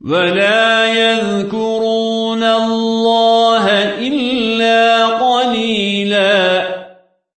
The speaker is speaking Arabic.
ولا يذكرون الله إلا قليلاً